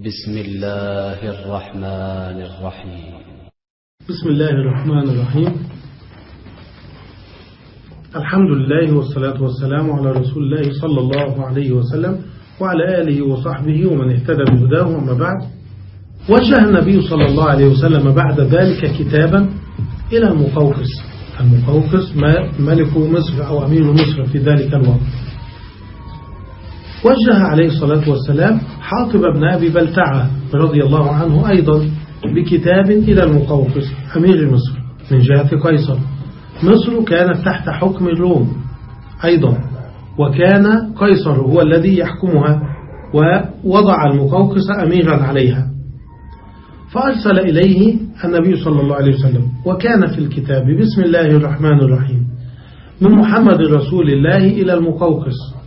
بسم الله الرحمن الرحيم. بسم الله الرحمن الرحيم. الحمد لله والصلاة والسلام على رسول الله صلى الله عليه وسلم وعلى آله وصحبه ومن اهتدى بهداه وما بعد. وجه النبي صلى الله عليه وسلم بعد ذلك كتابا إلى المقوقس. المقوقس ملك مصر أو أمير مصر في ذلك الوقت. وجه عليه الصلاة والسلام حاطب بن أبي بلتعة رضي الله عنه أيضا بكتاب إلى المقوقس أمير مصر من جهة قيصر. مصر كانت تحت حكم الروم أيضا وكان قيصر هو الذي يحكمها ووضع المقوقس أميرا عليها. فأرسل إليه النبي صلى الله عليه وسلم وكان في الكتاب بسم الله الرحمن الرحيم من محمد رسول الله إلى المقوقس.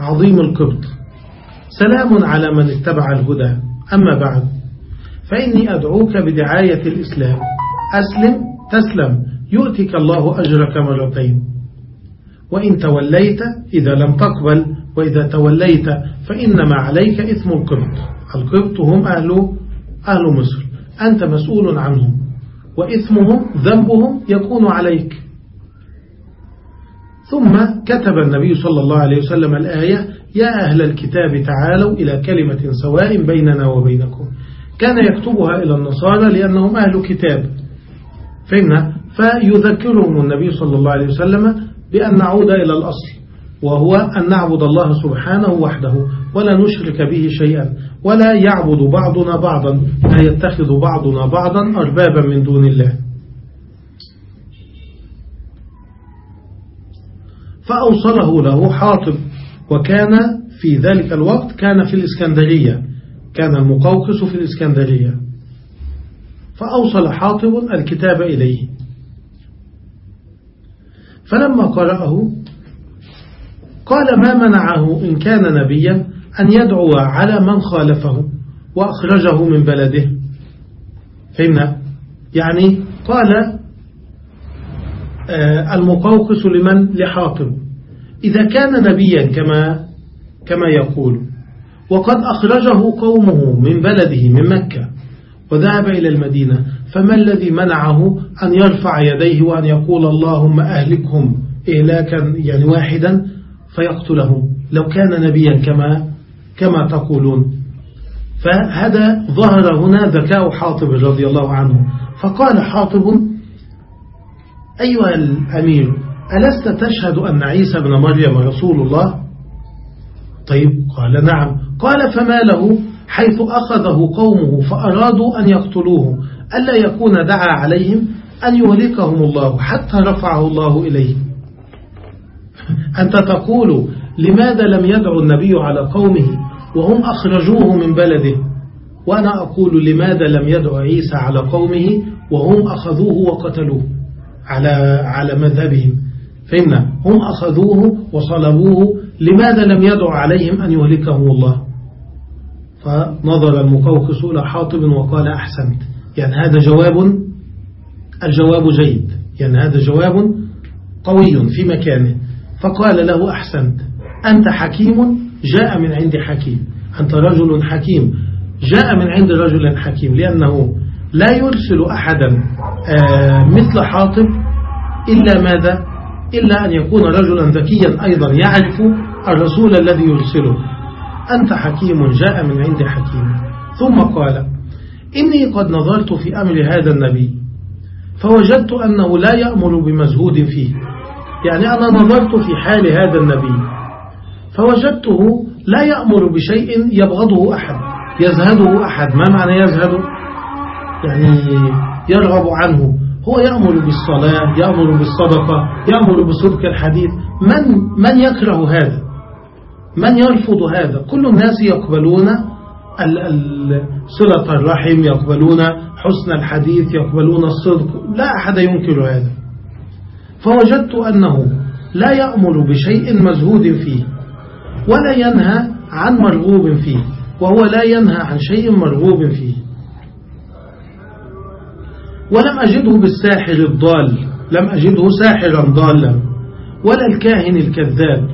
عظيم القبط. سلام على من اتبع الهدى. أما بعد فإني أدعوك بدعاية الإسلام. أسلم تسلم. يؤتك الله أجرك مرتين. وإن توليت إذا لم تقبل وإذا توليت فإنما عليك إثم القبط. القبط هم أهل, أهل مصر. أنت مسؤول عنهم. وإثمهم ذنبهم يكون عليك. ثم كتب النبي صلى الله عليه وسلم الآية يا أهل الكتاب تعالوا إلى كلمة سواء بيننا وبينكم. كان يكتبها إلى النصارى لأنهم أهل كتاب. فإن فيذكرهم النبي صلى الله عليه وسلم بأن نعود إلى الأصل وهو أن نعبد الله سبحانه وحده ولا نشرك به شيئا ولا يعبد بعضنا بعضا لا يتخذ بعضنا بعضا أربابا من دون الله. فأوصله له حاطب. وكان في ذلك الوقت كان في الإسكندرية. كان المقوقس في الإسكندرية. فأوصل حاطب الكتاب إليه. فلما قرأه قال ما منعه إن كان نبيا أن يدعو على من خالفه وأخرجه من بلده؟ فهمنا يعني قال المقوقس لمن؟ لحاطب. إذا كان نبيا كما كما يقول وقد أخرجه قومه من بلده من مكة وذهب إلى المدينة فما الذي منعه أن يرفع يديه وأن يقول اللهم أهلكهم إهلاكا يعني واحدا فيقتلهم لو كان نبيا كما كما تقولون؟ فهذا ظهر هنا ذكاء حاطب رضي الله عنه فقال حاطب أيها الأمير ألست تشهد أن عيسى بن مريم رسول الله؟ طيب قال نعم. قال فما له؟ حيث أخذه قومه فأرادوا أن يقتلوه ألا يكون دعا عليهم أن يهلكهم الله حتى رفعه الله إليه؟ أنت تقول لماذا لم يدعو النبي على قومه وهم أخرجوه من بلده؟ وأنا أقول لماذا لم يدعو عيسى على قومه وهم أخذوه وقتلوه؟ على على مذهبهم. فهمنا هم أخذوه وصلبوه لماذا لم يدعو عليهم أن يهلكهم الله؟ فنظر المقوقس إلى حاطب وقال أحسنت. يعني هذا جواب الجواب جيد. يعني هذا جواب قوي في مكانه. فقال له أحسنت. أنت حكيم؟ جاء من عند حكيم. أنت رجل حكيم. جاء من عند رجل حكيم. لأنه لا يرسل أحدا مثل حاطب إلا ماذا؟ إلا أن يكون رجلا ذكيا أيضا يعرف الرسول الذي يرسله. أنت حكيم جاء من عند حكيم. ثم قال إني قد نظرت في أمر هذا النبي فوجدت أنه لا يأمر بمزهود فيه. يعني أنا نظرت في حال هذا النبي فوجدته لا يأمر بشيء يبغضه أحد يزهده أحد. ما معنى يزهده يعني يرغب عنه. هو يأمر بالصلاة يأمر بالصدقة يأمر بصدق الحديث. من, من يكره هذا؟ من يرفض هذا؟ كل الناس يقبلون صلة الرحم يقبلون حسن الحديث يقبلون الصدق. لا أحد ينكر هذا. فوجدت أنه لا يأمر بشيء مزهود فيه ولا ينهى عن مرغوب فيه وهو لا ينهى عن شيء مرغوب فيه. ولم أجده بالساحر الضال لم أجده ساحرا ضالا ولا الكاهن الكذاب.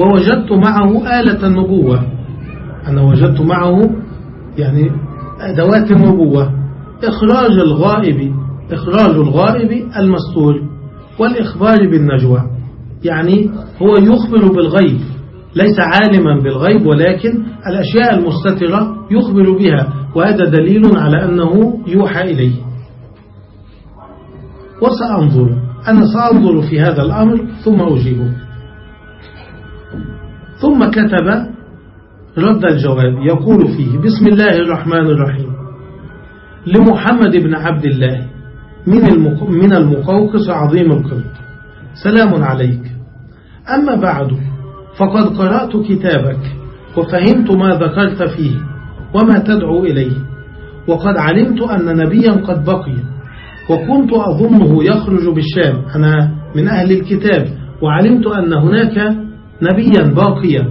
ووجدت معه آلة النبوة. أنا وجدت معه يعني أدوات النبوة. إخراج الغائب إخراج الغائب المستور والإخبار بالنجوى. يعني هو يخبر بالغيب ليس عالما بالغيب ولكن الأشياء المستترة يخبر بها وهذا دليل على أنه يوحى إليه. وسأنظر. أنا سأنظر في هذا الأمر ثم أجيبه. ثم كتب رد الجواب يقول فيه بسم الله الرحمن الرحيم. لمحمد بن عبد الله من المقوقس عظيم القرد سلام عليك. أما بعد فقد قرأت كتابك وفهمت ما ذكرت فيه وما تدعو إليه. وقد علمت أن نبيا قد بقي. وكنت أظنه يخرج بالشام. أنا من أهل الكتاب وعلمت أن هناك نبيا باقيا.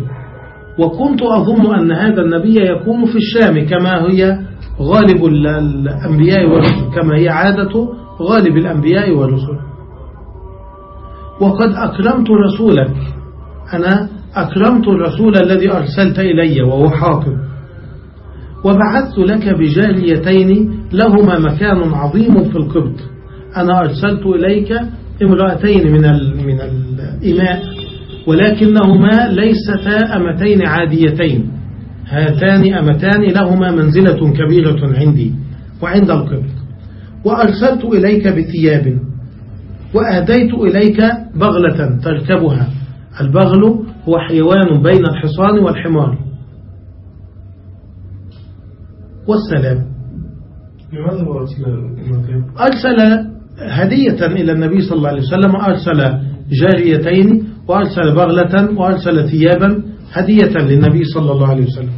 وكنت أظن أن هذا النبي يكون في الشام كما هي غالب الأنبياء والرسل. كما هي عادة غالب الأنبياء والرسل. وقد أكرمت رسولك. أنا أكرمت الرسول الذي أرسلت إلي وهو حاطب وبعثت لك بجاريتين لهما مكان عظيم في القبط. أنا أرسلت إليك امرأتين من من الإماء ولكنهما ليستا أمتين عاديتين. هاتان أمتان لهما منزلة كبيرة عندي وعند القبط. وأرسلت إليك بثياب وأهديت إليك بغلة تركبها. البغل هو حيوان بين الحصان والحمار. والسلام. لماذا أرسل هدية إلى النبي صلى الله عليه وسلم أرسل جاريتين وأرسل بغلة وأرسل ثيابا هدية للنبي صلى الله عليه وسلم.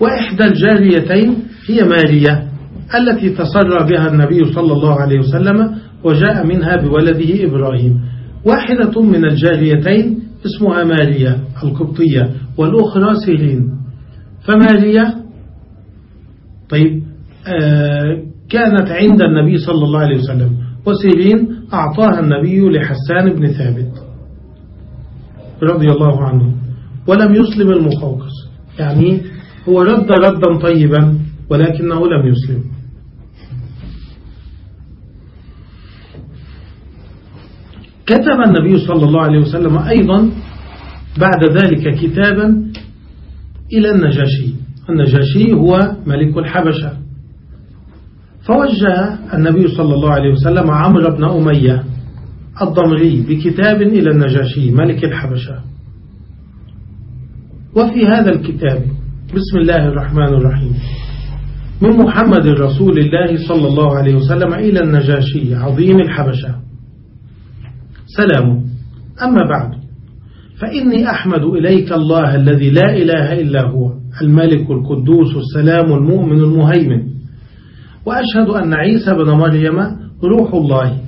وإحدى الجاريتين هي ماريا التي تسرى بها النبي صلى الله عليه وسلم وجاء منها بولده إبراهيم. واحدة من الجاريتين اسمها ماريا القبطية والأخرى سيرين. فماريا طيب آه كانت عند النبي صلى الله عليه وسلم. وسيرين أعطاها النبي لحسان بن ثابت رضي الله عنه. ولم يسلم المقوقس. يعني هو رد ردا طيبا ولكنه لم يسلم. كتب النبي صلى الله عليه وسلم أيضا بعد ذلك كتابا إلى النجاشي. النجاشي هو ملك الحبشة. فوجه النبي صلى الله عليه وسلم عمرو بن أمية الضمري بكتاب إلى النجاشي ملك الحبشة. وفي هذا الكتاب بسم الله الرحمن الرحيم من محمد رسول الله صلى الله عليه وسلم إلى النجاشي عظيم الحبشة. سلام. أما بعد فإني أحمد إليك الله الذي لا إله إلا هو. الملك القدوس السلام المؤمن المهيمن. وأشهد أن عيسى بن مريم روح الله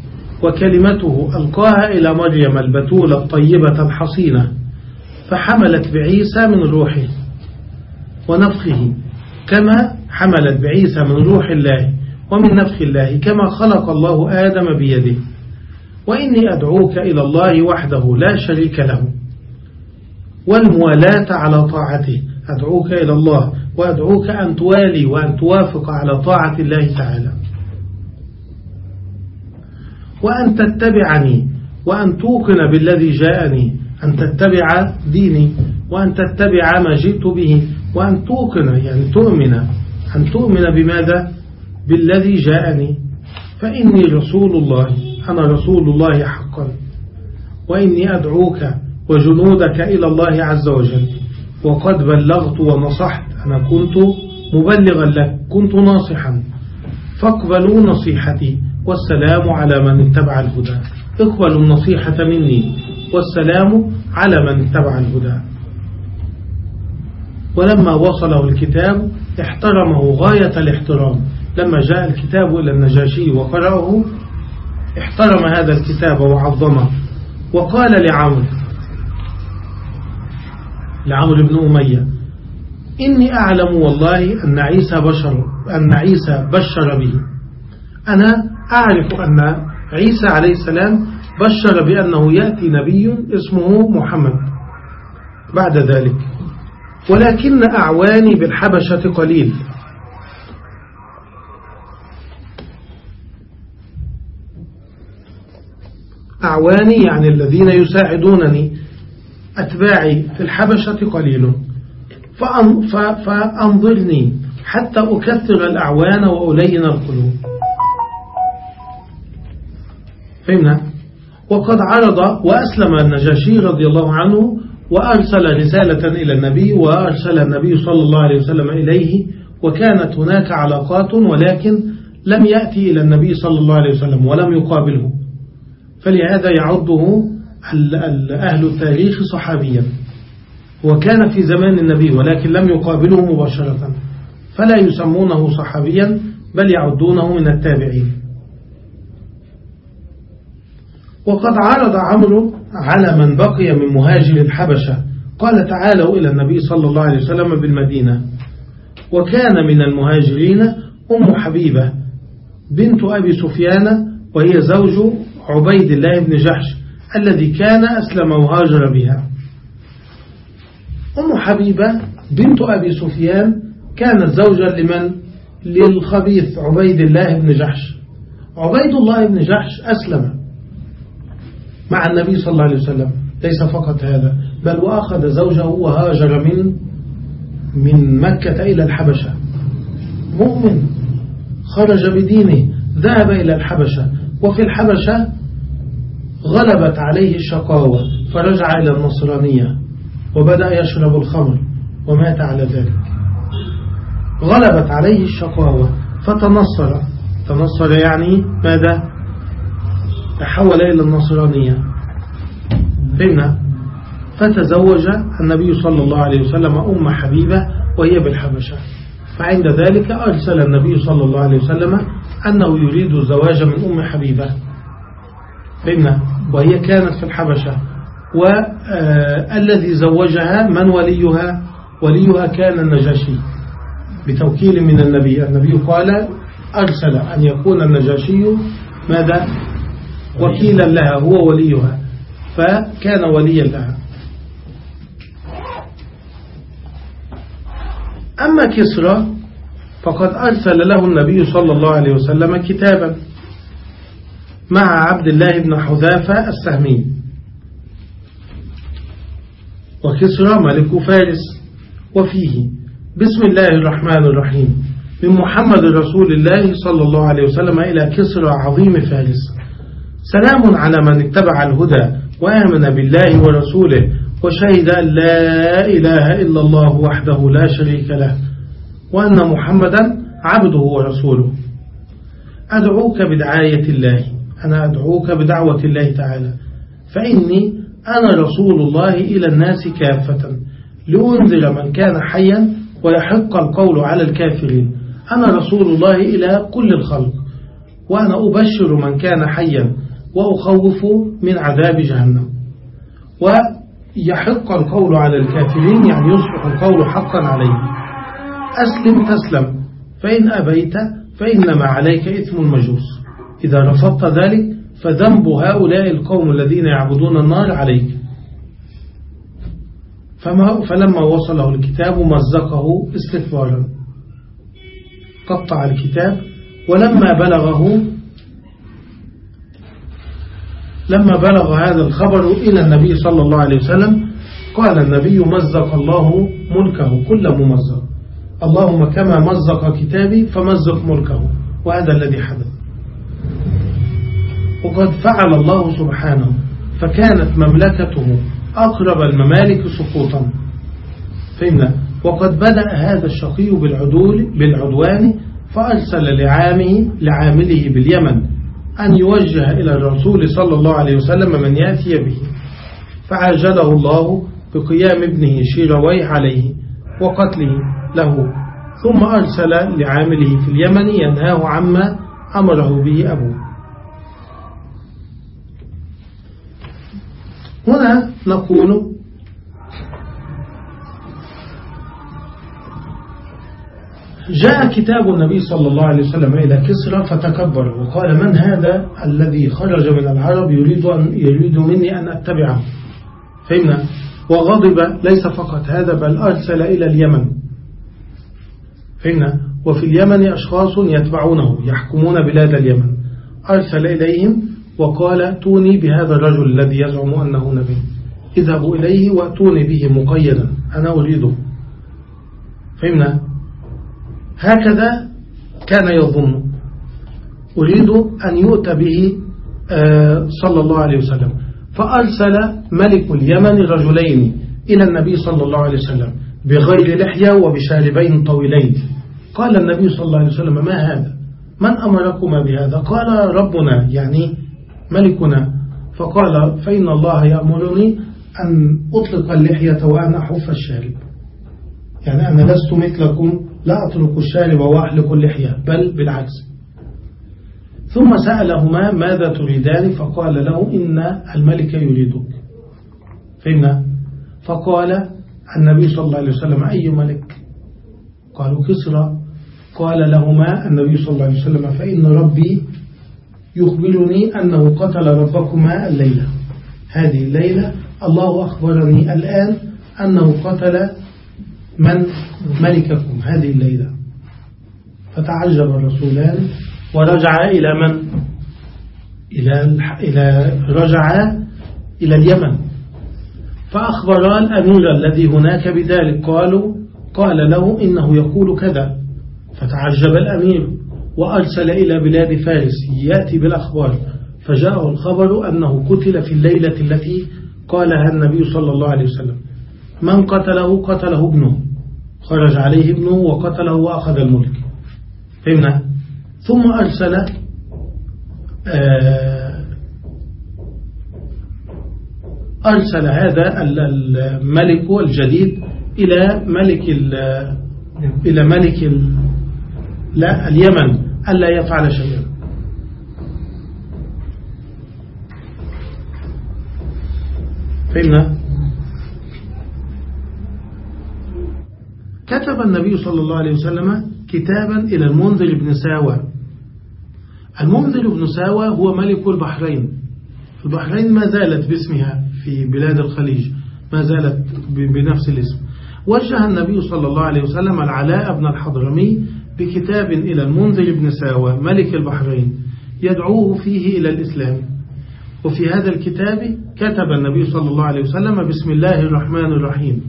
وكلمته ألقاها إلى مريم البتولة الطيبة الحصينة فحملت بعيسى من روحه ونفخه كما حملت بعيسى من روح الله ومن نفخ الله كما خلق الله آدم بيده. وإني أدعوك إلى الله وحده لا شريك له والموالاة على طاعته. أدعوك إلى الله وأدعوك أن توالي وأن توافق على طاعة الله تعالى. وأن تتبعني وأن توقن بالذي جاءني أن تتبع ديني وأن تتبع ما جئت به وأن توقن يعني تؤمن أن تؤمن بماذا؟ بالذي جاءني. فإني رسول الله أنا رسول الله حقا. وإني أدعوك وجنودك إلى الله عز وجل. وقد بلغت ونصحت. أنا كنت مبلغا لك. كنت ناصحا. فاقبلوا نصيحتي. والسلام على من اتبع الهدى. اقبلوا النصيحة مني. والسلام على من اتبع الهدى. ولما وصله الكتاب احترمه غاية الاحترام. لما جاء الكتاب إلى النجاشي وقرأه احترم هذا الكتاب وعظمه. وقال لعمرو لعمرو بن أمية. إني أعلم والله أن عيسى بشر أن عيسى بشر به أنا أعرف أن عيسى عليه السلام بشر بأنه يأتي نبي اسمه محمد بعد ذلك. ولكن أعواني بالحبشة قليل. أعواني يعني الذين يساعدونني. أتباعي في الحبشة قليل. فأنظرني حتى أكثر الأعوان وألين القلوب. فهمنا؟ وقد عرض وأسلم النجاشي رضي الله عنه وأرسل رسالة إلى النبي وأرسل النبي صلى الله عليه وسلم إليه وكانت هناك علاقات ولكن لم يأتي إلى النبي صلى الله عليه وسلم ولم يقابله. فلهذا يعده أهل التاريخ صحابيا. وكان في زمان النبي ولكن لم يقابله مباشرة. فلا يسمونه صحابيا بل يعدونه من التابعين. وقد عرض عمرو على من بقي من مهاجر الحبشة. قال تعالوا إلى النبي صلى الله عليه وسلم بالمدينة. وكان من المهاجرين أم حبيبة بنت أبي سفيان وهي زوج عبيد الله بن جحش. الذي كان أسلم وهاجر بها. أم حبيبة بنت أبي سفيان كانت زوجا لمن؟ للخبيث عبيد الله بن جحش. عبيد الله بن جحش أسلم مع النبي صلى الله عليه وسلم. ليس فقط هذا بل وأخذ زوجه وهاجر من من مكة إلى الحبشة. مؤمن خرج بدينه ذهب إلى الحبشة. وفي الحبشة غلبت عليه الشقاوة فرجع إلى النصرانية وبدأ يشرب الخمر ومات على ذلك. غلبت عليه الشقاوة فتنصر. تنصر يعني ماذا؟ تحول إلى النصرانية. فهمنا فتزوج النبي صلى الله عليه وسلم أم حبيبة وهي بالحبشة. فعند ذلك أرسل النبي صلى الله عليه وسلم أنه يريد الزواج من أم حبيبة. فهمنا وهي كانت في الحبشة. والذي زوجها من وليها؟ وليها كان النجاشي. بتوكيل من النبي. النبي قال أرسل أن يكون النجاشي ماذا؟ وكيلا لها هو وليها. فكان وليا لها. أما كسرى فقد أرسل له النبي صلى الله عليه وسلم كتابا. مع عبد الله بن حذافة السهمي. وكسرى ملك فارس. وفيه بسم الله الرحمن الرحيم. من محمد رسول الله صلى الله عليه وسلم إلى كسرى عظيم فارس. سلام على من اتبع الهدى وآمن بالله ورسوله وشهد أن لا إله إلا الله وحده لا شريك له وأن محمدا عبده ورسوله. أدعوك بدعاية الله. أنا أدعوك بدعوة الله تعالى. فإني أنا رسول الله إلى الناس كافة. لأنذر من كان حيا ويحق القول على الكافرين. أنا رسول الله إلى كل الخلق. وأنا أبشر من كان حيا وأخوف من عذاب جهنم. ويحق القول على الكافرين يعني يصبح القول حقا عليه أسلم تسلم. فإن أبيت فإنما عليك إثم المجوس إذا رفضت ذلك فذنب هؤلاء القوم الذين يعبدون النار عليك. فما فلما وصله الكتاب مزقه استكبارا. قطع الكتاب ولما بلغه لما بلغ هذا الخبر إلى النبي صلى الله عليه وسلم قال النبي مزق الله ملكه كل ممزق. اللهم كما مزق كتابي فمزق ملكه. وهذا الذي حدث. وقد فعل الله سبحانه فكانت مملكته أقرب الممالك سقوطا. فهمنا وقد بدأ هذا الشقي بالعدول بالعدوان فأرسل لعامه لعامله باليمن أن يوجه إلى الرسول صلى الله عليه وسلم من يأتي به. فعجله الله بقيام ابنه شيرويه عليه وقتله له ثم أرسل لعامله في اليمن ينهاه عما أمره به أبوه. هنا نقول جاء كتاب النبي صلى الله عليه وسلم إلى كسرى فتكبر وقال من هذا الذي خرج من العرب يريد, أن يريد مني أن أتبعه؟ فهمنا؟ وغضب ليس فقط هذا بل أرسل إلى اليمن. فهمنا؟ وفي اليمن أشخاص يتبعونه يحكمون بلاد اليمن. أرسل إليهم وقال توني بهذا الرجل الذي يزعم أنه نبي. اذهبوا إليه وأتوني به مقيدا. أنا أريده. فهمنا؟ هكذا كان يظن. أريد أن يؤتى به آه، صلى الله عليه وسلم. فأرسل ملك اليمن رجلين إلى النبي صلى الله عليه وسلم بغير لحية وبشاربين طويلين. قال النبي صلى الله عليه وسلم ما هذا؟ من أمركما بهذا؟ قال ربنا. يعني ملكنا. فقال فإن الله يأمرني أن أطلق اللحية وأن أحف الشارب. يعني أنا لست مثلكم لا أترك الشارب وأحلق اللحية بل بالعكس. ثم سألهما ماذا تريدان؟ فقال له إن الملك يريدك. فهمنا؟ فقال النبي صلى الله عليه وسلم أي ملك؟ قالوا كسرى. قال لهما النبي صلى الله عليه وسلم فإن ربي يخبرني أنه قتل ربكما الليلة. هذه الليلة الله أخبرني الآن أنه قتل من ملككم. هذه الليلة. فتعجب الرسولان ورجع إلى من؟ إلى, إلى رجع إلى اليمن. فأخبر الأمير الذي هناك بذلك قالوا قال له إنه يقول كذا. فتعجب الأمير. وأرسل إلى بلاد فارس يأتي بالأخبار. فجاءه الخبر أنه قتل في الليلة التي قالها النبي صلى الله عليه وسلم. من قتله؟ قتله ابنه. خرج عليه ابنه وقتله وأخذ الملك. فهمنا؟ ثم أرسل آه، أرسل هذا الملك الجديد إلى ملك إلى ملك لا اليمن. ألا يفعل شيئا. فهمنا؟ كتب النبي صلى الله عليه وسلم كتابا إلى المنذر بن ساوى. المنذر بن ساوى هو ملك البحرين. البحرين ما زالت باسمها في بلاد الخليج ما زالت بنفس الاسم. وجه النبي صلى الله عليه وسلم العلاء بن الحضرمي بكتاب إلى المنذر بن ساوى ملك البحرين يدعوه فيه إلى الإسلام. وفي هذا الكتاب كتب النبي صلى الله عليه وسلم بسم الله الرحمن الرحيم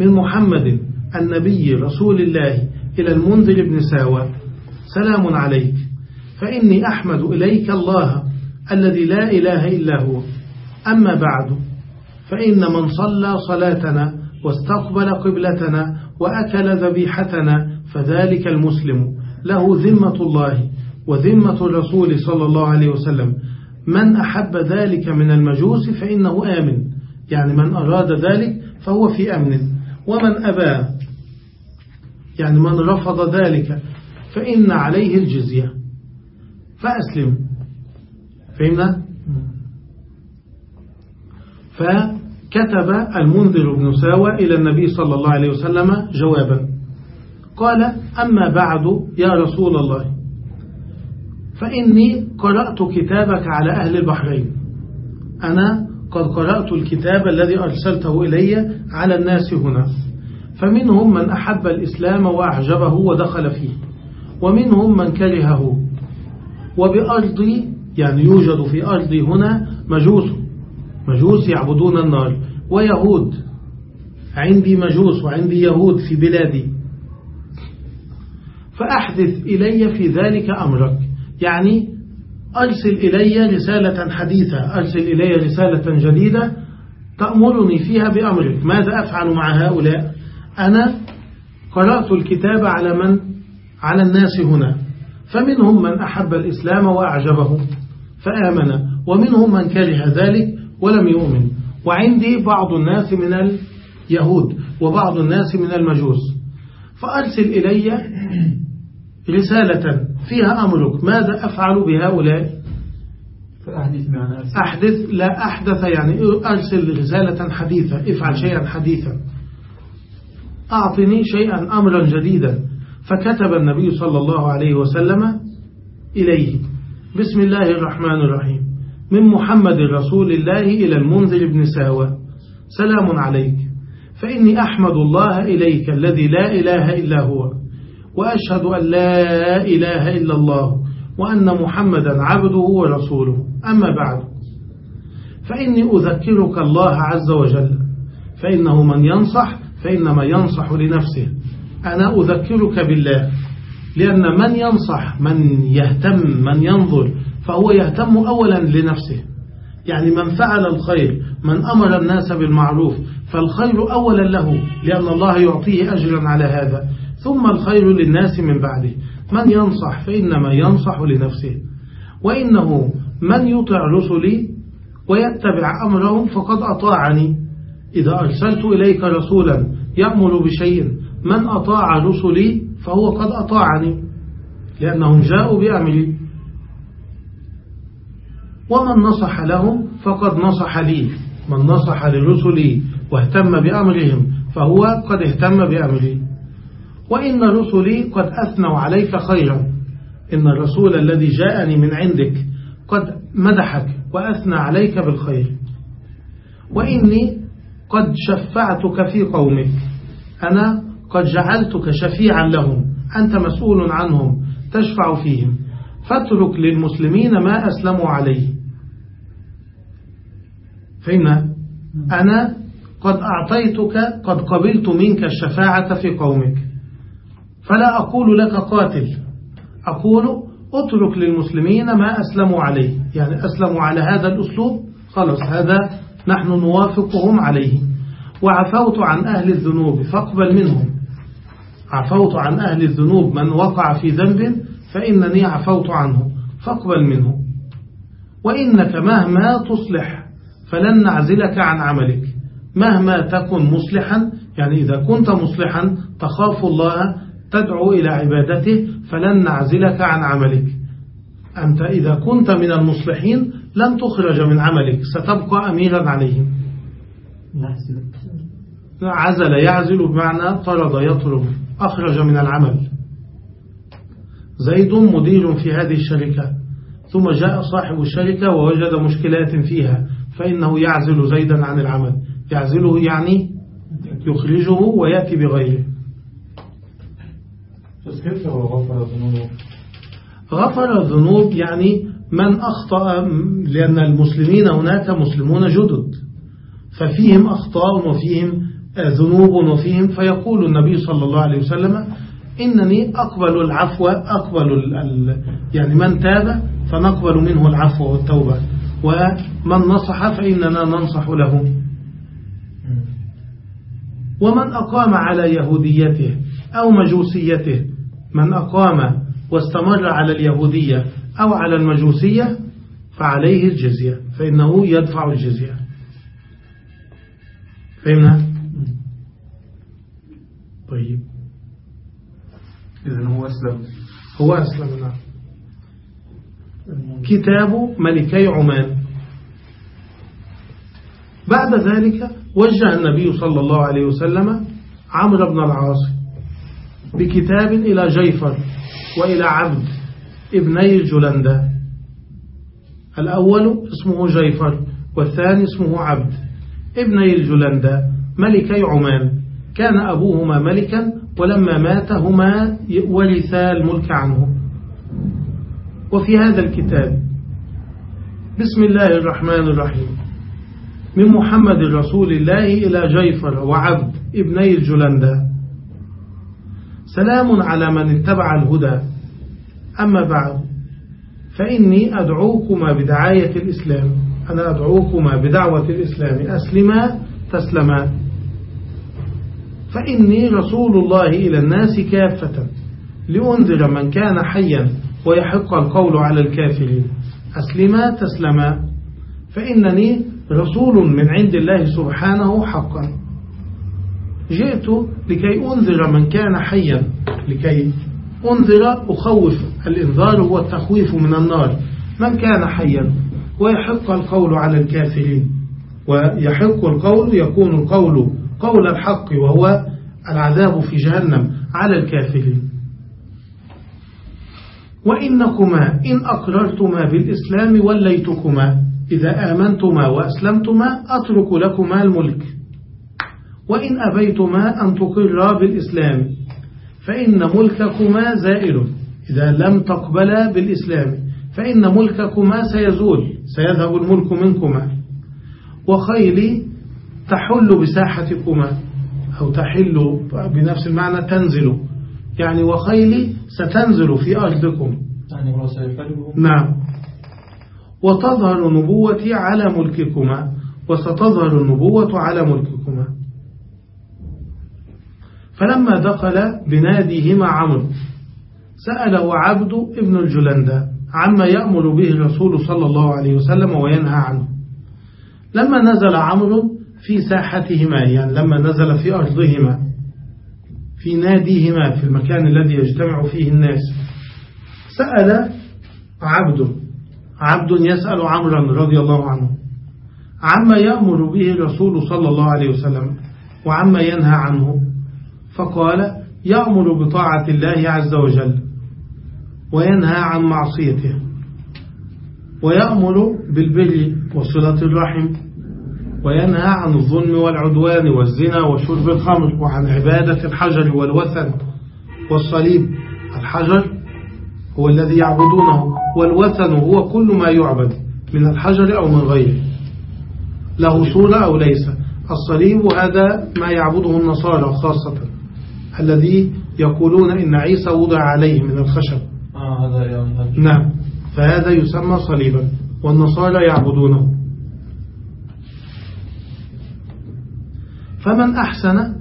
من محمد النبي رسول الله إلى المنذر بن ساوى سلام عليك فإني أحمد إليك الله الذي لا إله إلا هو أما بعد فإن من صلى صلاتنا واستقبل قبلتنا وأكل ذبيحتنا فذلك المسلم. له ذمة الله وذمة الرسول صلى الله عليه وسلم. من أحب ذلك من المجوس فإنه آمن. يعني من أراد ذلك فهو في أمن. ومن أبى يعني من رفض ذلك فإن عليه الجزية. فأسلم. فهمنا؟ فكتب المنذر بن ساوى إلى النبي صلى الله عليه وسلم جوابا. قال أما بعد يا رسول الله فإني قرأت كتابك على أهل البحرين. أنا قد قرأت الكتاب الذي أرسلته إلي على الناس هنا. فمنهم من أحب الإسلام وأعجبه ودخل فيه ومنهم من كرهه. وبأرضي يعني يوجد في أرضي هنا مجوس مجوس يعبدون النار ويهود. عندي مجوس وعندي يهود في بلادي. فأحدث إلي في ذلك أمرك. يعني أرسل إلي رسالة حديثة أرسل إلي رسالة جديدة تأمرني فيها بأمرك. ماذا أفعل مع هؤلاء؟ أنا قرأت الكتاب على من؟ على الناس هنا. فمنهم من أحب الإسلام وأعجبه فآمن. ومنهم من كره ذلك ولم يؤمن. وعندي بعض الناس من اليهود وبعض الناس من المجوس. فأرسل إلي رسالة فيها أمرك. ماذا أفعل بهؤلاء؟ فأحدث معنا أحدث لا أحدث يعني أرسل رسالة حديثة افعل شيئا حديثا. أعطني شيئا أمرا جديدا. فكتب النبي صلى الله عليه وسلم إليه. بسم الله الرحمن الرحيم. من محمد رسول الله إلى المنذر بن ساوى سلام عليك. فإني أحمد الله إليك الذي لا إله إلا هو وأشهد أن لا إله إلا الله وأن محمدا عبده ورسوله. أما بعد فإني أذكرك الله عز وجل فإنه من ينصح فإنما ينصح لنفسه. أنا أذكرك بالله لأن من ينصح من يهتم من ينظر فهو يهتم أولا لنفسه. يعني من فعل الخير من أمر الناس بالمعروف فالخير أولا له لأن الله يعطيه أجرا على هذا. ثم الخير للناس من بعده. من ينصح فإنما ينصح لنفسه. وإنه من يطع رسلي ويتبع أمرهم فقد أطاعني. إذا أرسلت إليك رسولا يأمر بشيء من أطاع رسلي فهو قد أطاعني لأنهم جاءوا بأمري. ومن نصح لهم فقد نصح لي. من نصح لرسلي واهتم بأمرهم فهو قد اهتم بأمري. وإن رسلي قد أثنوا عليك خيرا. إن الرسول الذي جاءني من عندك قد مدحك وأثنى عليك بالخير. وإني قد شفعتك في قومك. أنا قد جعلتك شفيعا لهم. أنت مسؤول عنهم تشفع فيهم. فاترك للمسلمين ما أسلموا عليه. فإن أنا قد أعطيتك قد قبلت منك الشفاعة في قومك. فلا أقول لك قاتل. أقول اترك للمسلمين ما أسلموا عليه. يعني أسلموا على هذا الأسلوب خلاص هذا نحن نوافقهم عليه. وعفوت عن أهل الذنوب فاقبل منهم. عفوت عن أهل الذنوب من وقع في ذنب فإنني عفوت عنه فاقبل منه. وإنك مهما تصلح فلن نعزلك عن عملك. مهما تكن مصلحا يعني إذا كنت مصلحا تخاف الله تدعو إلى عبادته فلن نعزلك عن عملك. أنت إذا كنت من المصلحين لن تخرج من عملك ستبقى أميرا عليهم. عزل يعزل بمعنى طرد يطرد أخرج من العمل. زيد مدير في هذه الشركة ثم جاء صاحب الشركة ووجد مشكلات فيها فإنه يعزل زيدا عن العمل. يعزله يعني يخرجه ويأتي بغيره. غفر الذنوب؟ يعني من أخطأ لأن المسلمين هناك مسلمون جدد. ففيهم أخطاء وفيهم ذنوب وفيهم فيقول النبي صلى الله عليه وسلم إنني أقبل العفو أقبل ال يعني من تاب فنقبل منه العفو والتوبة. ومن نصح فإننا ننصح له. ومن أقام على يهوديته أو مجوسيته من أقام واستمر على اليهودية أو على المجوسية فعليه الجزية فإنه يدفع الجزية. فهمنا؟ طيب. إذن هو أسلم. هو أسلم نعم. كتاب ملكي عمان. بعد ذلك وجه النبي صلى الله عليه وسلم عمرو بن العاص بكتاب إلى جيفر وإلى عبد ابني الجلندة. الأول اسمه جيفر والثاني اسمه عبد ابني الجلندة ملكي عمان. كان أبوهما ملكا ولما مات هما ورثا الملك عنه. وفي هذا الكتاب. بسم الله الرحمن الرحيم. من محمد رسول الله إلى جيفر وعبد ابني الجلندة. سلام على من اتبع الهدى. أما بعد فإني أدعوكما بدعاية الإسلام. أنا أدعوكما بدعوة الإسلام. أسلما تسلما. فإني رسول الله إلى الناس كافة لأنذر من كان حيا ويحق القول على الكافرين. أسلما تسلما. فإنني رسول من عند الله سبحانه حقا. جئت لكي أنذر من كان حيا لكي أنذر أخوف. الإنذار هو التخويف من النار. من كان حيا؟ ويحق القول على الكافرين. ويحق القول يكون القول قول الحق وهو العذاب في جهنم على الكافرين. وإنكما إن أقررتما بالإسلام وليتكما. إذا آمنتما وأسلمتما أترك لكما الملك. وإن أبيتما أن تقرا بالإسلام فإن ملككما زائل. إذا لم تقبلا بالإسلام فإن ملككما سيزول سيذهب الملك منكما. وخيلي تحل بساحتكما أو تحل بنفس المعنى تنزل. يعني وخيلي ستنزل في أرضكم. يعني نعم. وتظهر نبوتي على ملككما وستظهر النبوة على ملككما. فلما دخل بناديهما عمرو سأله عبد ابن الجلندة عما يأمر به الرسول صلى الله عليه وسلم وينهى عنه. لما نزل عمرو في ساحتهما يعني لما نزل في أرضهما في ناديهما في المكان الذي يجتمع فيه الناس سأل عبد عبد يسأل عمرا رضي الله عنه عما يأمر به الرسول صلى الله عليه وسلم وعما ينهى عنه؟ فقال يأمر بطاعة الله عز وجل وينهى عن معصيته ويأمر بالبر وصلة الرحم وينهى عن الظلم والعدوان والزنا وشرب الخمر وعن عبادة الحجر والوثن والصليب. الحجر هو الذي يعبدونه والوثن هو كل ما يعبد من الحجر أو من غيره. له صورة أو ليس. الصليب هذا ما يعبده النصارى خاصة الذي يقولون إن عيسى وضع عليه من الخشب. آه نعم. فهذا يسمى صليبا والنصارى يعبدونه. فمن أحسن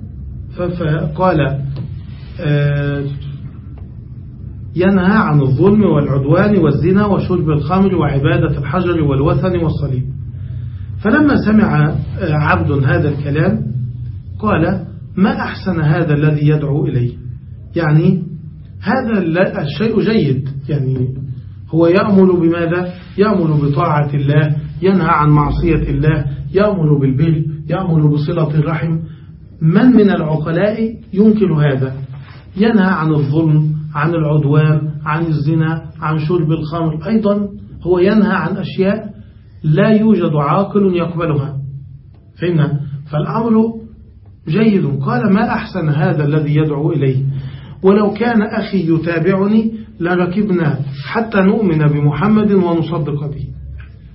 فقال آه، ينهى عن الظلم والعدوان والزنا وشرب الخمر وعبادة الحجر والوثن والصليب. فلما سمع آه، عبد هذا الكلام قال ما أحسن هذا الذي يدعو إليه؟ يعني هذا الشيء جيد. يعني هو يأمر بماذا؟ يأمر بطاعة الله ينهى عن معصية الله يأمر بالبر يأمر بصلة الرحم. من من العقلاء ينكر هذا؟ ينهى عن الظلم عن العدوان عن الزنا عن شرب الخمر. أيضا هو ينهى عن أشياء لا يوجد عاقل يقبلها. فهمنا؟ فالأمر جيد. قال ما أحسن هذا الذي يدعو إليه؟ ولو كان أخي يتابعني لركبنا حتى نؤمن بمحمد ونصدق به.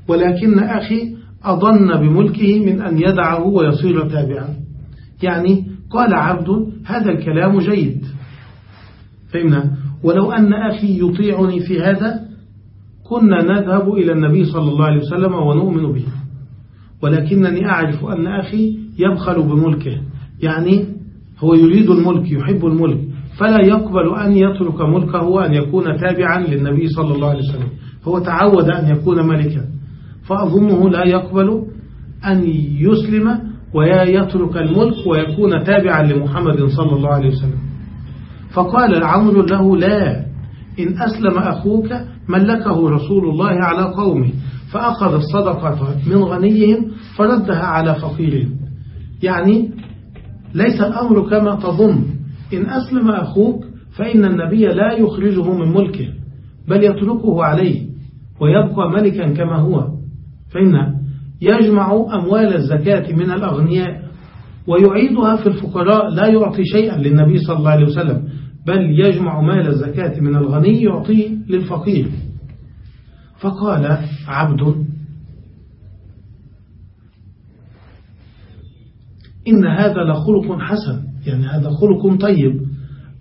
ولكن أخي أظن بملكه من أن يدعه ويصير تابعا. يعني قال عبد هذا الكلام جيد. فهمنا؟ ولو أن أخي يطيعني في هذا كنا نذهب إلى النبي صلى الله عليه وسلم ونؤمن به. ولكنني أعرف أن أخي يبخل بملكه. يعني هو يريد الملك يحب الملك. فلا يقبل أن يترك ملكه وأن يكون تابعا للنبي صلى الله عليه وسلم. هو تعود أن يكون ملكا. فأظنه لا يقبل أن يسلم ويترك الملك ويكون تابعا لمحمد صلى الله عليه وسلم. فقال عمرو له لا إن أسلم أخوك ملكه رسول الله على قومه فأخذ الصدقة من غنيهم فردها على فقيرهم. يعني ليس الأمر كما تظن. إن أسلم أخوك فإن النبي لا يخرجه من ملكه بل يتركه عليه ويبقى ملكا كما هو. فإن يجمع أموال الزكاة من الأغنياء ويعيدها في الفقراء لا يعطي شيئا للنبي صلى الله عليه وسلم. بل يجمع مال الزكاة من الغني يعطيه للفقير. فقال عبد إن هذا لخلق حسن يعني هذا خلق طيب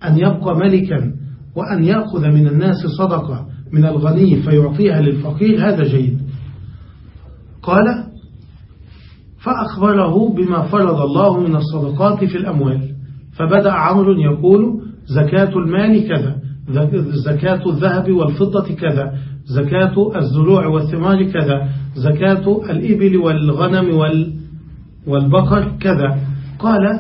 أن يبقى ملكا وأن يأخذ من الناس صدقة من الغني فيعطيها للفقير هذا جيد. قال فأخبره بما فرض الله من الصدقات في الأموال. فبدأ عمرو يقول زكاة المال كذا زكاة الذهب والفضة كذا زكاة الزروع والثمار كذا زكاة الإبل والغنم والبقر كذا. قال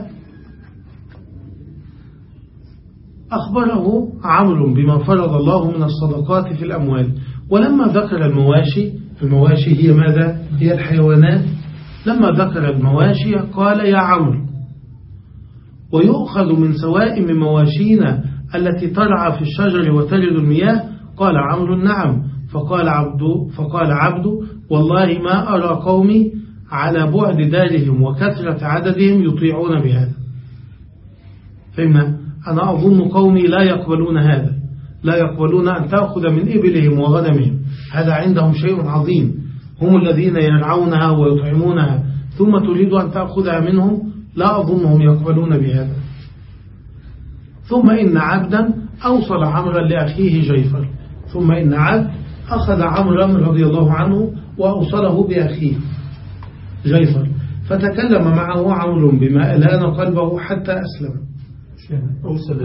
أخبره عمرو بما فرض الله من الصدقات في الأموال. ولما ذكر المواشي المواشي هي ماذا؟ هي الحيوانات. لما ذكر المواشي قال يا عمرو ويؤخذ من سوائم مواشينا التي ترعى في الشجر وتجد المياه؟ قال عمرو نعم. فقال عبد فقال عبد والله ما أرى قومي على بعد دارهم وكثرة عددهم يطيعون بهذا. فهمنا؟ أنا أظن قومي لا يقبلون هذا. لا يقبلون أن تأخذ من إبلهم وغنمهم. هذا عندهم شيء عظيم. هم الذين يرعونها ويطعمونها. ثم تريد أن تأخذها منهم؟ لا أظنهم يقبلون بهذا. ثم إن عبدا أوصل عمرا لأخيه جيفر. ثم إن عبد أخذ عمرا رضي الله عنه وأوصله بأخيه جيفر. فتكلم معه عمرو بما ألان قلبه حتى أسلم. أوصل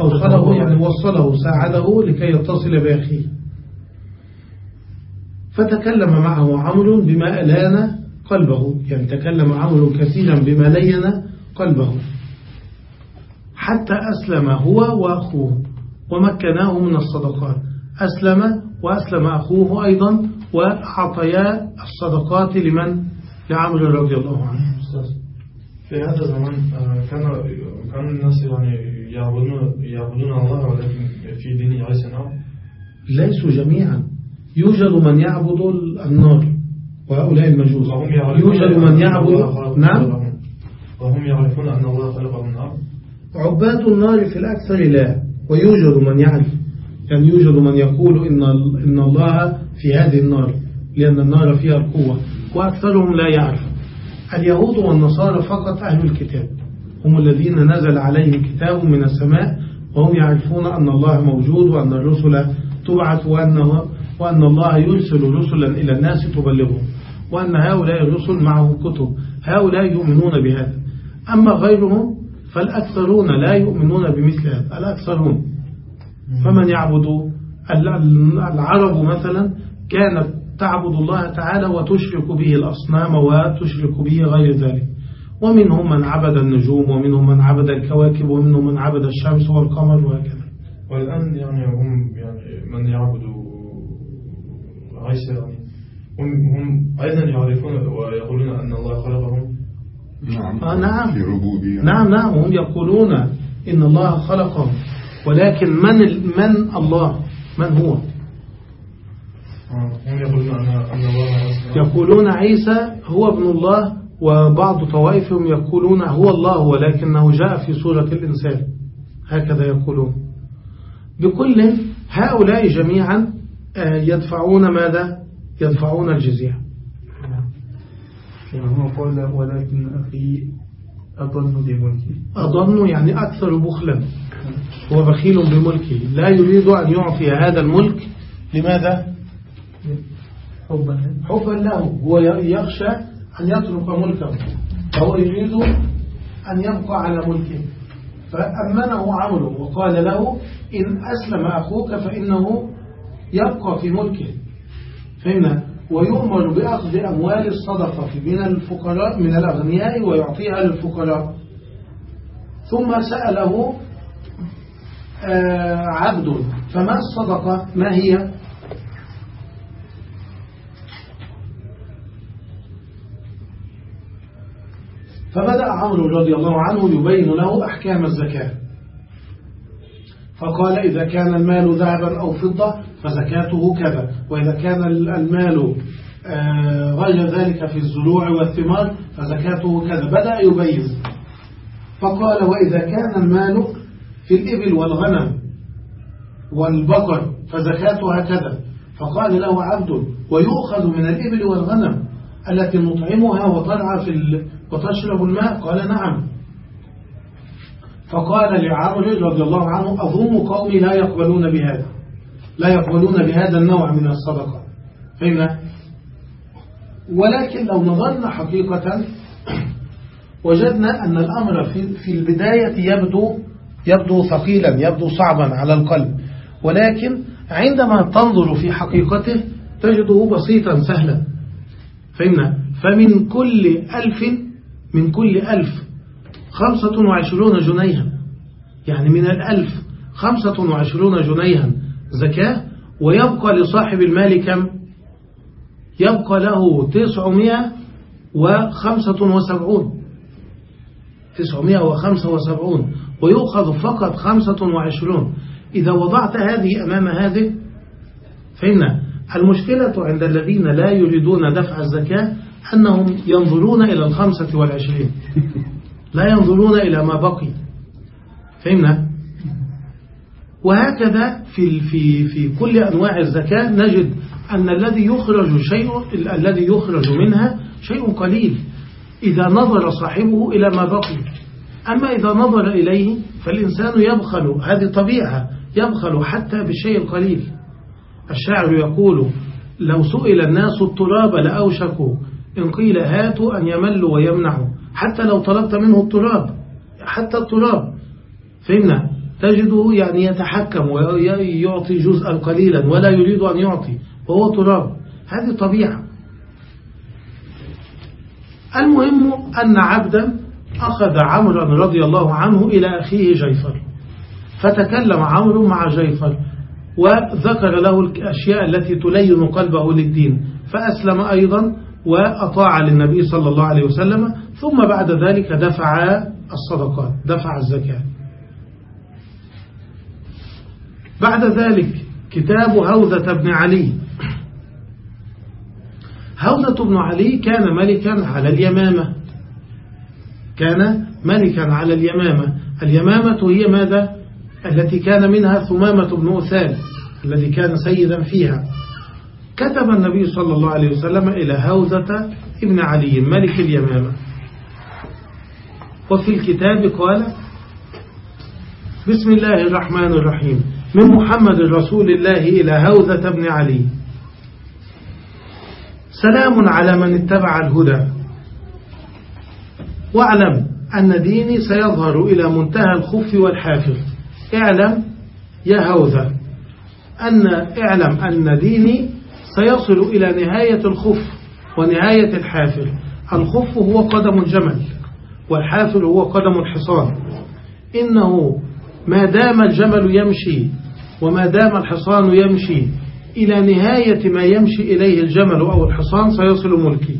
أوصله يعني وصله ساعده لكي يتصل بأخيه. فتكلم معه عمرو بما ألان قلبه. يعني تكلم عمرو كثيرا بما لين قلبه. حتى أسلم هو وأخوه ومكناه من الصدقات. أسلم وأسلم أخوه أيضا وأعطيا الصدقات لمن؟ لعمرو رضي الله عنه. في هذا الزمان آه، كان كان الناس يعني يعبدون يعبدون الله ولكن في دين عيسى ليسوا جميعا. يوجد من يعبد النار. وهؤلاء المجوس. يوجد من يعبد نعم. وهم يعرفون أن الله خلقهم نعم عباد النار في الأكثر لا ويوجد من يعرف. يعني يوجد من يقول إن, إن الله في هذه النار لأن النار فيها القوة وأكثرهم لا يعرف. اليهود والنصارى فقط أهل الكتاب. هم الذين نزل عليهم كتاب من السماء وهم يعرفون أن الله موجود وأن الرسل تبعث وأنه وأن الله يرسل رسلا إلى الناس تبلغهم. وأن هؤلاء الرسل معهم كتب. هؤلاء يؤمنون بهذا. أما غيرهم فالأكثرون لا يؤمنون بمثل هذا الأكثرون. فمن يعبد العرب مثلا كانت تعبد الله تعالى وتشرك به الأصنام وتشرك به غير ذلك. ومنهم من عبد النجوم ومنهم من عبد الكواكب ومنهم من عبد الشمس والقمر وهكذا. والآن يعني هم يعني من يعبدوا عيسى هم هم أيضا يعرفون ويقولون أن الله خلقهم نعم. آه نعم. في ربوبية. نعم نعم هم يقولون إن الله خلقهم ولكن من ال- من الله؟ من هو؟ آه، هم يقولون أن أن الله عيسى يقولون عيسى هو ابن الله وبعض طوائفهم يقولون هو الله ولكنه جاء في صورة الإنسان. هكذا يقولون. بكل هؤلاء جميعا آه، يدفعون ماذا؟ يدفعون الجزية. هو قال ولكن أخي أضل بملكي. أظن يعني أكثر بخلا. هو بخيل بملكه. لا يريد أن يعطي هذا الملك. لماذا؟ حبا. حبا له. هو يخشى أن يترك ملكه. فهو يريد أن يبقى على ملكه. فأمنه عمرو وقال له إن أسلم أخوك فإنه يبقى في ملكه. فهمنا ويؤمر بأخذ أموال الصدقة من الفقراء من الأغنياء ويعطيها للفقراء. ثم سأله آه، عبد فما الصدقة؟ ما هي؟ فبدأ عمرو رضي الله عنه يبين له أحكام الزكاة. فقال إذا كان المال ذهبا أو فضة فزكاته كذا. وإذا كان المال آه، غير ذلك في الزروع والثمار فزكاته كذا. بدأ يبين فقال وإذا كان المال في الإبل والغنم والبقر فزكاتها كذا فقال له عبد ويؤخذ من الإبل والغنم التي نطعمها وترعى في. وتشرب الماء؟ قال نعم. فقال لعمرو رضي الله عنه أظن قومي لا يقبلون بهذا. لا يقبلون بهذا النوع من الصدقة. فهمنا ولكن لو نظرنا حقيقة وجدنا أن الأمر في, البداية يبدو يبدو ثقيلا يبدو صعبا على القلب. ولكن عندما تنظر في حقيقته تجده بسيطا سهلا. فهمنا فمن كل ألف من كل ألف خمسة وعشرون جنيها. يعني من الألف خمسة وعشرون جنيها. زكاة ويبقى لصاحب المال كم؟ يبقى له تسعمائة وخمسة وسبعون. تسعمائة وخمسة وسبعون. ويؤخذ فقط خمسة وعشرون. إذا وضعت هذه أمام هذه فإن المشكلة عند الذين لا يريدون دفع الزكاة أنهم ينظرون إلى الخمسة والعشرين. لا ينظرون إلى ما بقي. فهمنا وهكذا في في في كل أنواع الزكاة نجد أن الذي يخرج شيء الذي يخرج منها شيء قليل إذا نظر صاحبه إلى ما بقي. أما إذا نظر إليه فالإنسان يبخل هذه طبيعة يبخل حتى بالشيء القليل الشاعر يقول لو سئل الناس التراب لأوشكوا إن قيل هاتوا أن يملوا ويمنعوا حتى لو طلبت منه التراب حتى التراب. فهمنا؟ تجده يعني يتحكم ويعطي جزءا قليلا ولا يريد أن يعطي وهو تراب. هذه طبيعة. المهم أن عبدا أخذ عمرا رضي الله عنه إلى أخيه جيفر. فتكلم عمرو مع جيفر وذكر له الأشياء التي تلين قلبه للدين. فأسلم أيضا وأطاع للنبي صلى الله عليه وسلم ثم بعد ذلك دفع الصدقات دفع الزكاة. بعد ذلك كتاب هوذة بن علي. هوذة بن علي كان ملكا على اليمامة. كان ملكا على اليمامة. اليمامة هي ماذا؟ التي كان منها ثمامة بن أثال الذي كان سيدا فيها. كتب النبي صلى الله عليه وسلم إلى هوذة ابن علي ملك اليمامة. وفي الكتاب قال بسم الله الرحمن الرحيم. من محمد رسول الله إلى هوذة بن علي. سلام على من اتبع الهدى. واعلم أن ديني سيظهر إلى منتهى الخف والحافظ. اعلم يا هوذا أن اعلم أن ديني سيصل إلى نهاية الخف ونهاية الحافر الخف هو قدم الجمل والحافر هو قدم الحصان. إنه ما دام الجمل يمشي وما دام الحصان يمشي إلى نهاية ما يمشي إليه الجمل أو الحصان سيصل ملكي.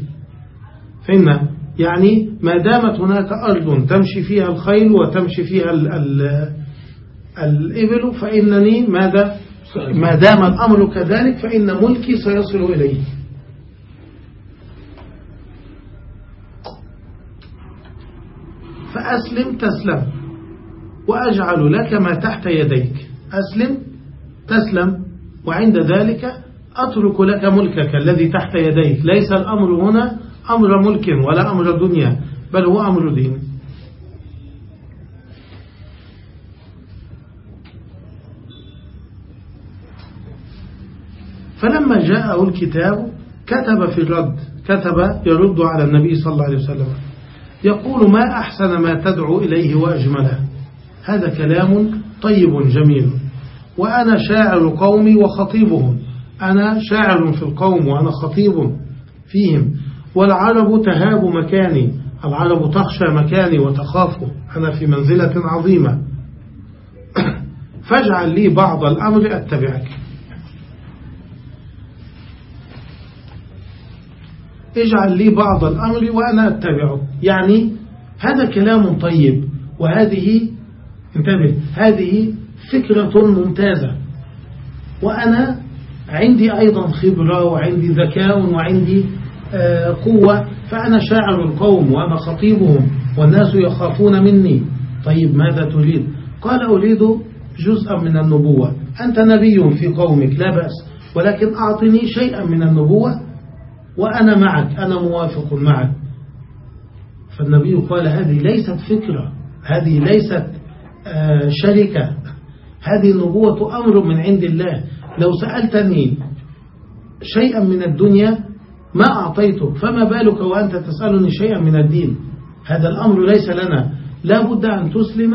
فإن يعني ما دامت هناك أرض تمشي فيها الخيل وتمشي فيها ال ال الإبل فإنني ماذا؟ ما دام الأمر كذلك فإن ملكي سيصل إليه. فأسلم تسلم وأجعل لك ما تحت يديك. أسلم تسلم وعند ذلك أترك لك ملكك الذي تحت يديك. ليس الأمر هنا أمر ملك ولا أمر دنيا بل هو أمر دين. فلما جاءه الكتاب كتب في الرد كتب يرد على النبي صلى الله عليه وسلم يقول ما أحسن ما تدعو إليه وأجمله. هذا كلام طيب جميل. وأنا شاعر قومي وخطيبهم. أنا شاعر في القوم وأنا خطيب فيهم. والعرب تهاب مكاني. العرب تخشى مكاني وتخافه أنا في منزلة عظيمة. فاجعل لي بعض الأمر أتبعك. اجعل لي بعض الأمر وأنا أتبعه. يعني هذا كلام طيب. وهذه انتبه هذه فكرة ممتازة. وأنا عندي أيضا خبرة وعندي ذكاء وعندي آه، قوة فأنا شاعر القوم وأنا خطيبهم والناس يخافون مني. طيب ماذا تريد؟ قال أريد جزءا من النبوة. أنت نبي في قومك لا بأس ولكن أعطني شيئا من النبوة وأنا معك أنا موافق معك. فالنبي قال هذه ليست فكرة هذه ليست آه، شركة. هذه النبوة أمر من عند الله. لو سألتني شيئا من الدنيا ما أعطيتك فما بالك وأنت تسألني شيئا من الدين؟ هذا الأمر ليس لنا. لا بد أن تسلم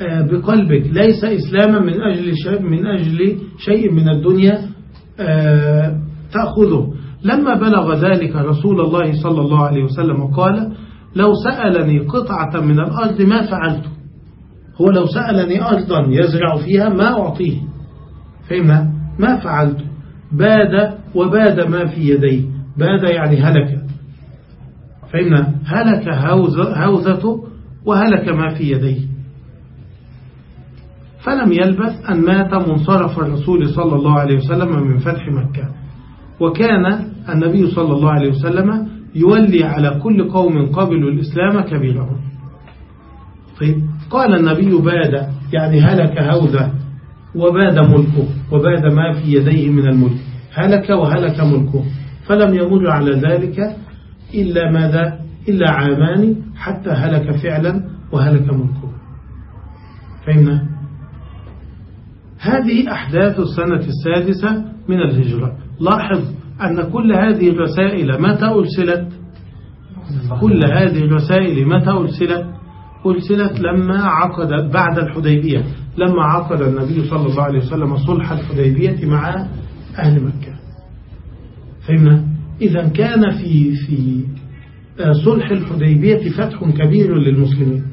آه، بقلبك. ليس إسلاما من أجل من أجل شيء من الدنيا آه، تأخذه. لما بلغ ذلك رسول الله صلى الله عليه وسلم قال لو سألني قطعة من الأرض ما فعلته هو لو سألني أرضا يزرع فيها ما أعطيه. فهمنا؟ ما فعلت. باد وباد ما في يديه. باد يعني هلك. فهمنا؟ هلك هوزته وهلك ما في يديه. فلم يلبث أن مات منصرف الرسول صلى الله عليه وسلم من فتح مكة. وكان النبي صلى الله عليه وسلم يولي على كل قوم قبلوا الإسلام كبيرهم. طيب قال النبي باد يعني هلك هوذا وباد ملكه وباد ما في يديه من الملك هلك وهلك ملكه فلم يمر على ذلك إلا ماذا؟ إلا عامان حتى هلك فعلا وهلك ملكه. فهمنا؟ هذه أحداث السنة السادسة من الهجرة. لاحظ أن كل هذه الرسائل متى أرسلت؟ كل هذه الرسائل متى أرسلت؟ أرسلت لما عقد بعد الحديبية لما عقد النبي صلى الله عليه وسلم صلح الحديبية مع أهل مكة. فهمنا؟ إذا كان في في صلح الحديبية فتح كبير للمسلمين.